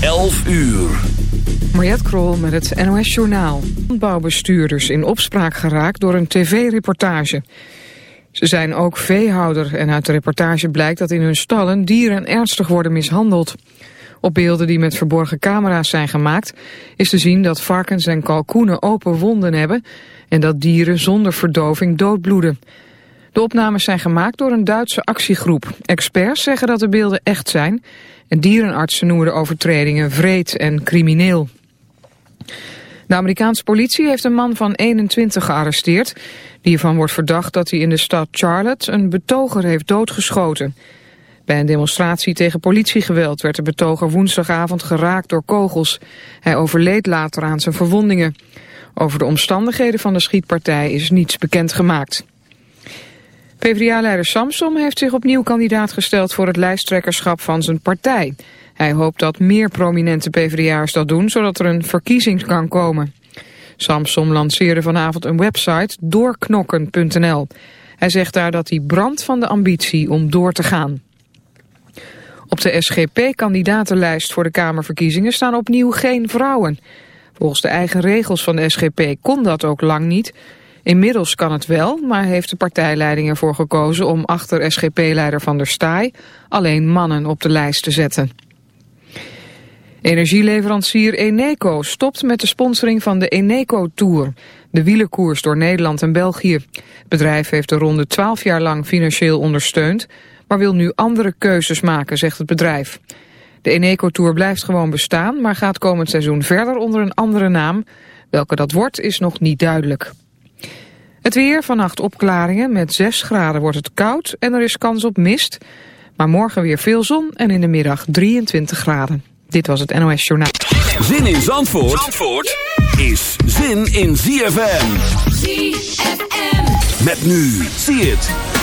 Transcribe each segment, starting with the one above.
11 uur. Mariette Krol met het NOS Journaal. Landbouwbestuurders in opspraak geraakt door een tv-reportage. Ze zijn ook veehouder en uit de reportage blijkt dat in hun stallen dieren ernstig worden mishandeld. Op beelden die met verborgen camera's zijn gemaakt is te zien dat varkens en kalkoenen open wonden hebben en dat dieren zonder verdoving doodbloeden. De opnames zijn gemaakt door een Duitse actiegroep. Experts zeggen dat de beelden echt zijn en dierenartsen noemen de overtredingen vreed en crimineel. De Amerikaanse politie heeft een man van 21 gearresteerd... die ervan wordt verdacht dat hij in de stad Charlotte een betoger heeft doodgeschoten. Bij een demonstratie tegen politiegeweld werd de betoger woensdagavond geraakt door kogels. Hij overleed later aan zijn verwondingen. Over de omstandigheden van de schietpartij is niets bekend gemaakt. PvdA-leider Samsom heeft zich opnieuw kandidaat gesteld voor het lijsttrekkerschap van zijn partij. Hij hoopt dat meer prominente PvdA'ers dat doen, zodat er een verkiezing kan komen. Samsom lanceerde vanavond een website doorknokken.nl. Hij zegt daar dat hij brandt van de ambitie om door te gaan. Op de SGP-kandidatenlijst voor de Kamerverkiezingen staan opnieuw geen vrouwen. Volgens de eigen regels van de SGP kon dat ook lang niet... Inmiddels kan het wel, maar heeft de partijleiding ervoor gekozen om achter SGP-leider Van der Staaij alleen mannen op de lijst te zetten. Energieleverancier Eneco stopt met de sponsoring van de Eneco Tour, de wielerkoers door Nederland en België. Het bedrijf heeft de ronde 12 jaar lang financieel ondersteund, maar wil nu andere keuzes maken, zegt het bedrijf. De Eneco Tour blijft gewoon bestaan, maar gaat komend seizoen verder onder een andere naam. Welke dat wordt is nog niet duidelijk. Het weer, vannacht opklaringen. Met 6 graden wordt het koud en er is kans op mist. Maar morgen weer veel zon en in de middag 23 graden. Dit was het NOS Journaal. Zin in Zandvoort, Zandvoort is zin in ZFM. ZFM. Met nu, zie het.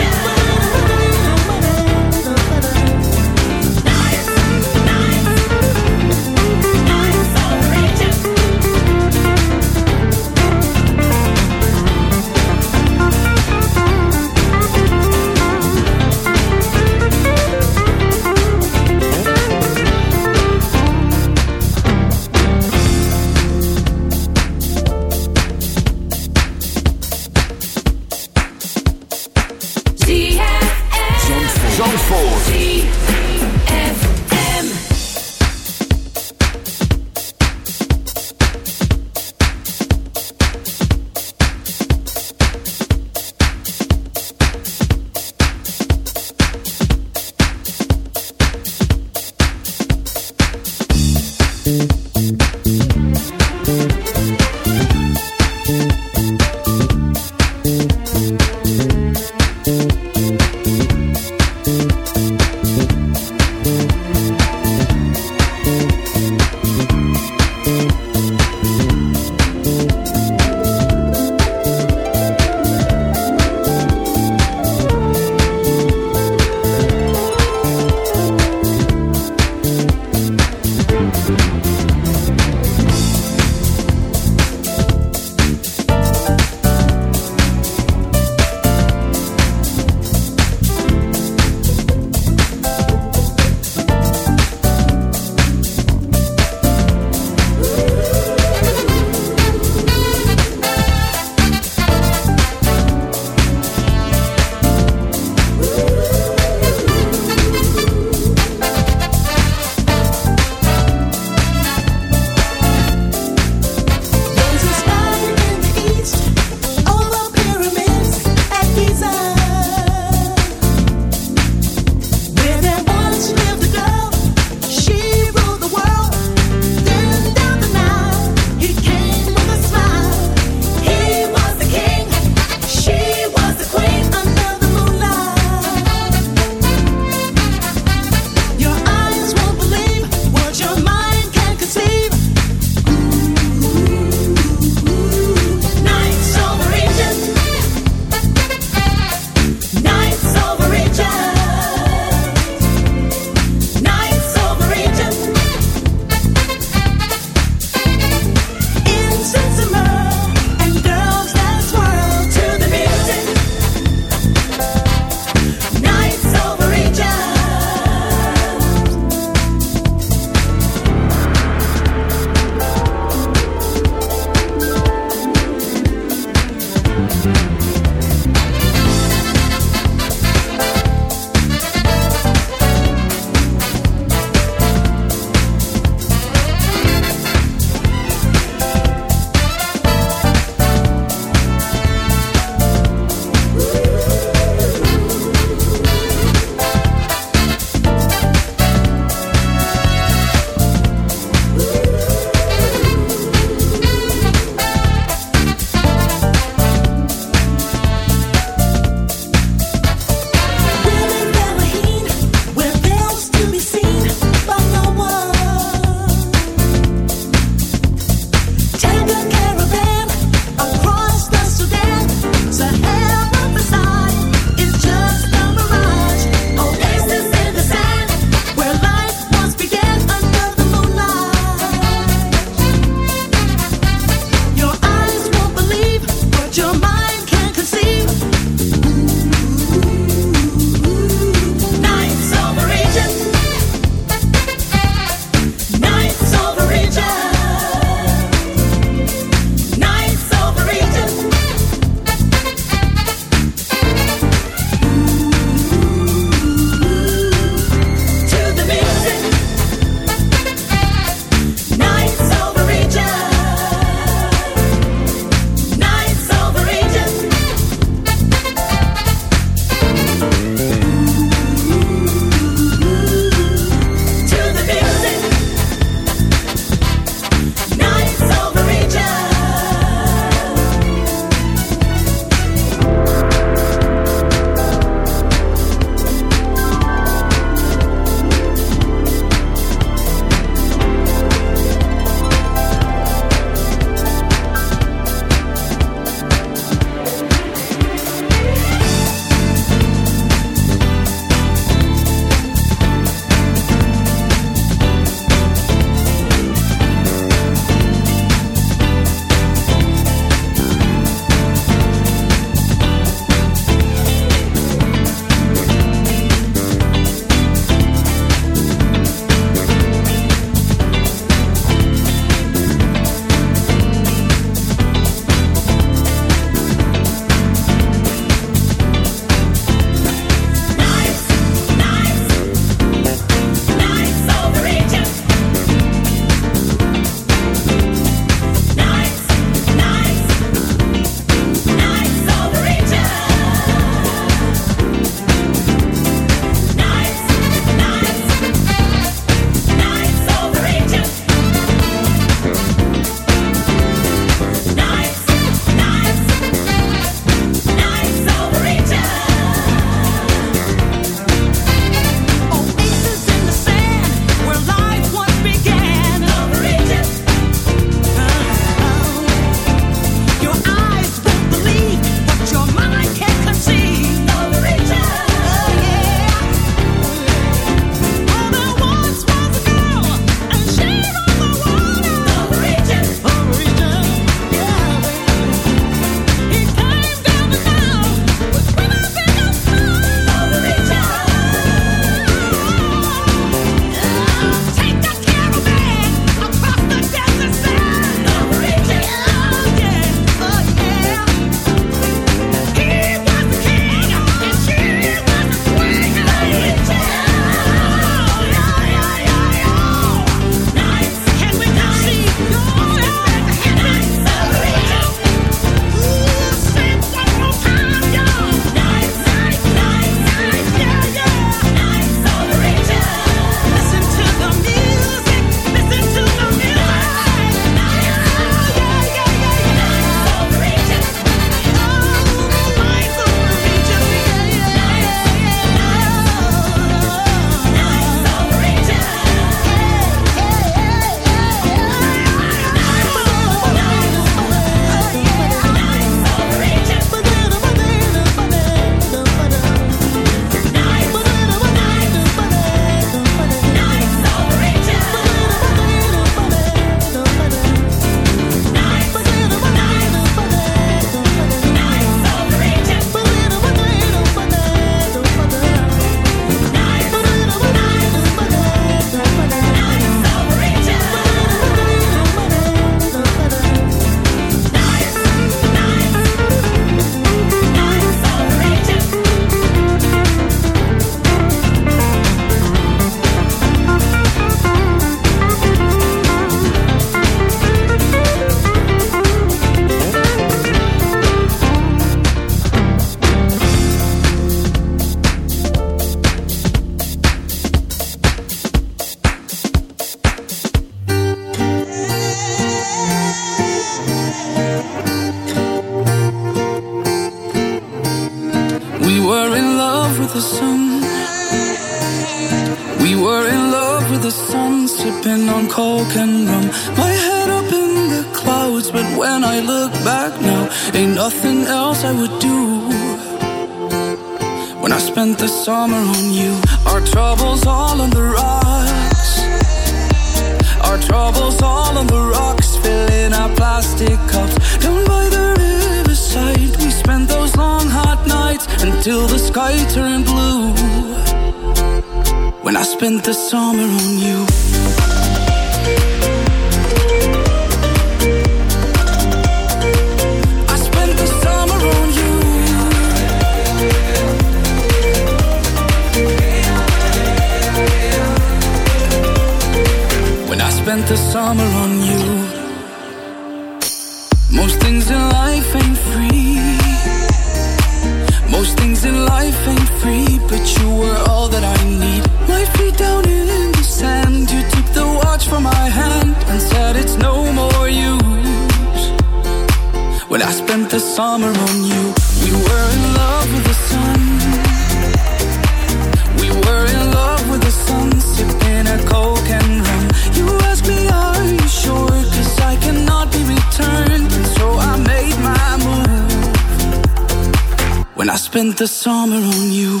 The summer on you.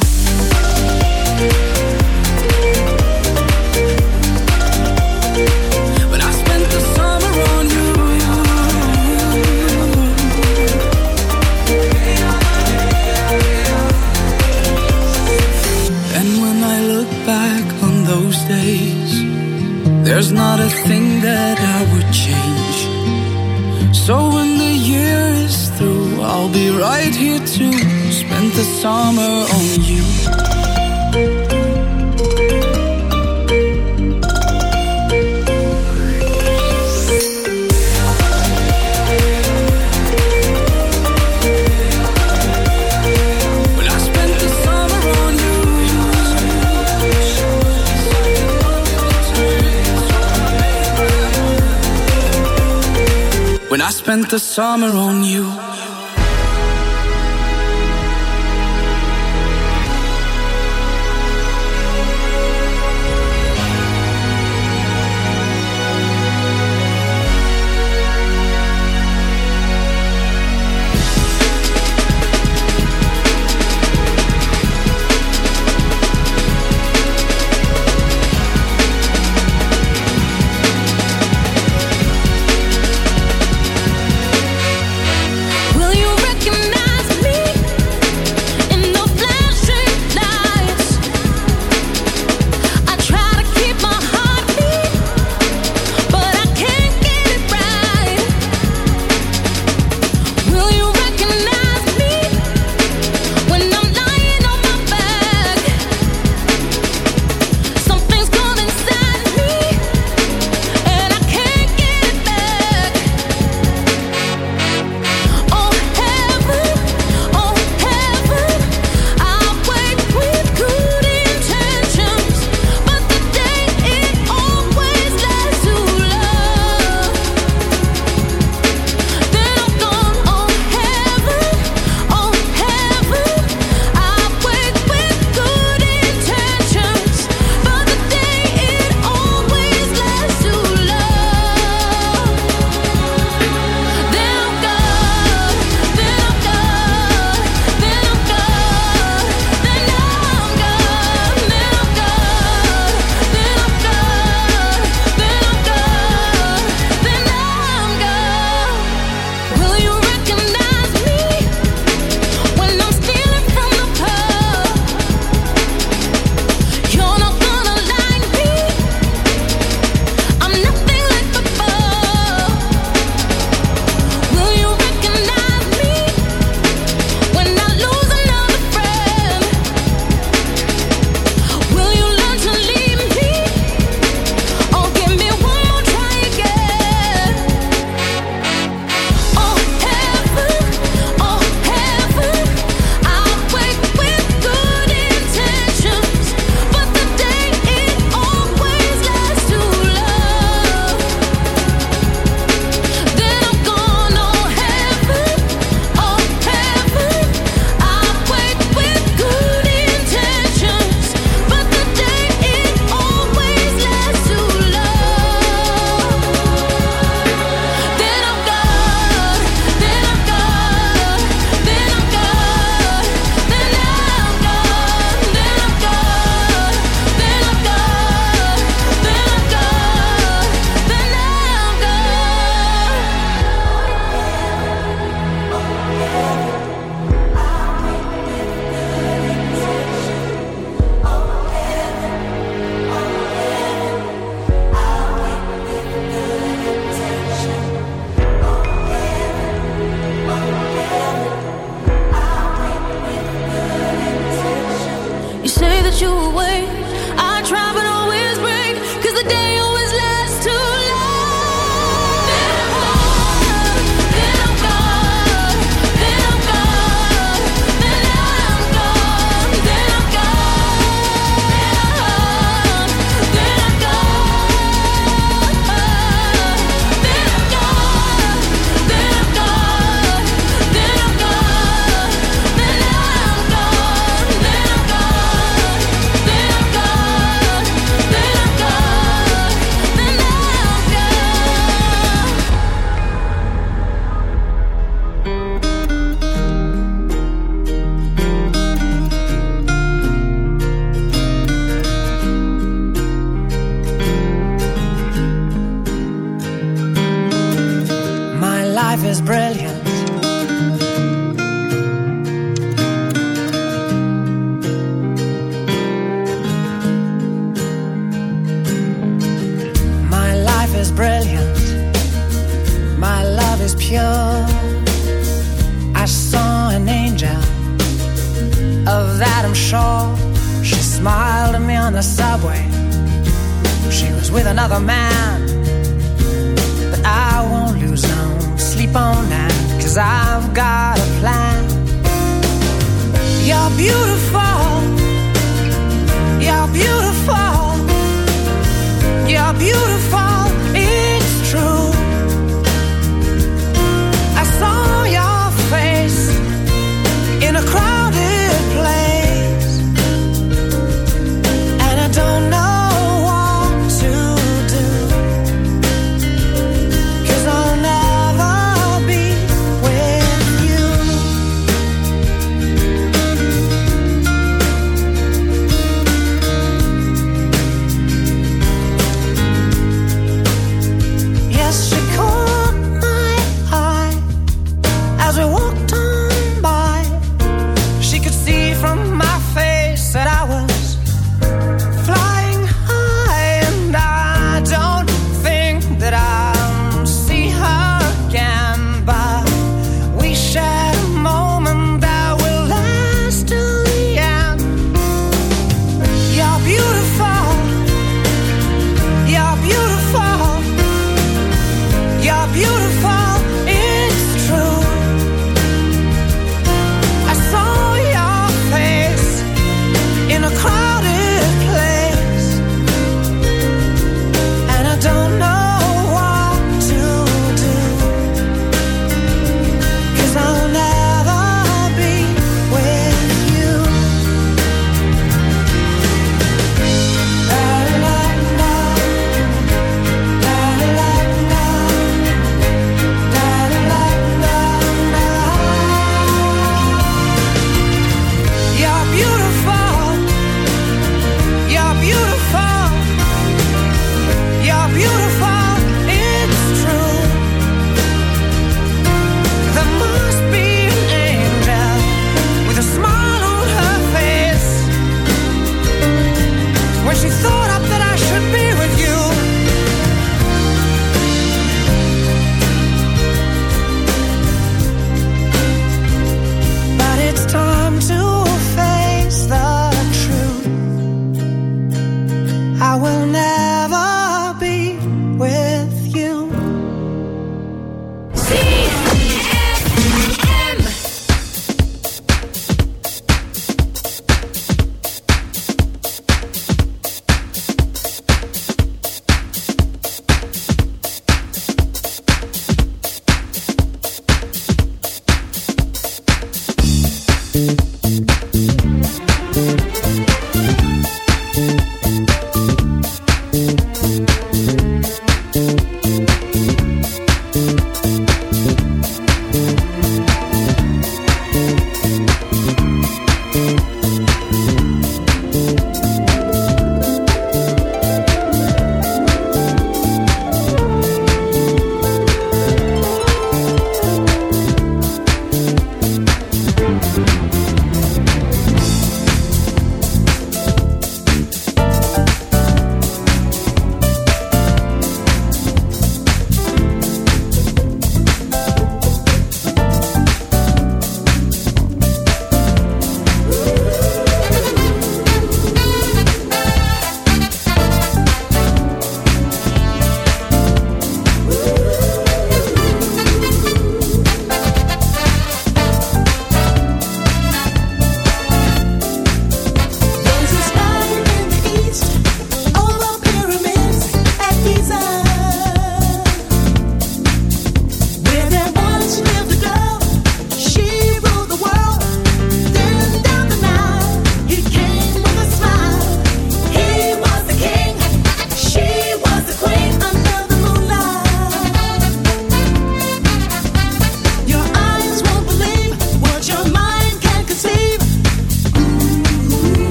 When on spent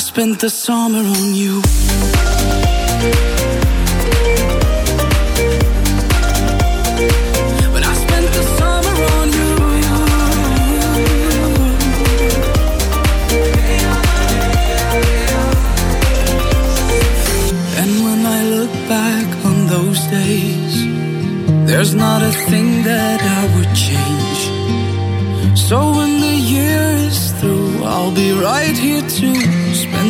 spent the summer on you. There's not a thing that I would change. So when the year is through, I'll be right here too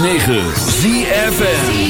106.9 ZFN